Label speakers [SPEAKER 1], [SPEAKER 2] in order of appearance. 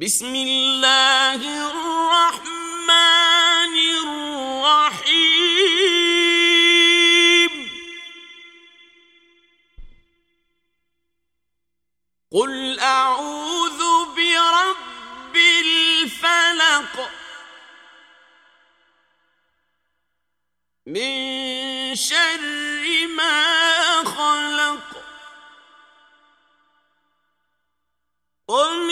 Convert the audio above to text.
[SPEAKER 1] بسم اللہ الرحمن الرحیم قل أعوذ برب الفلق من شر ما خلق قل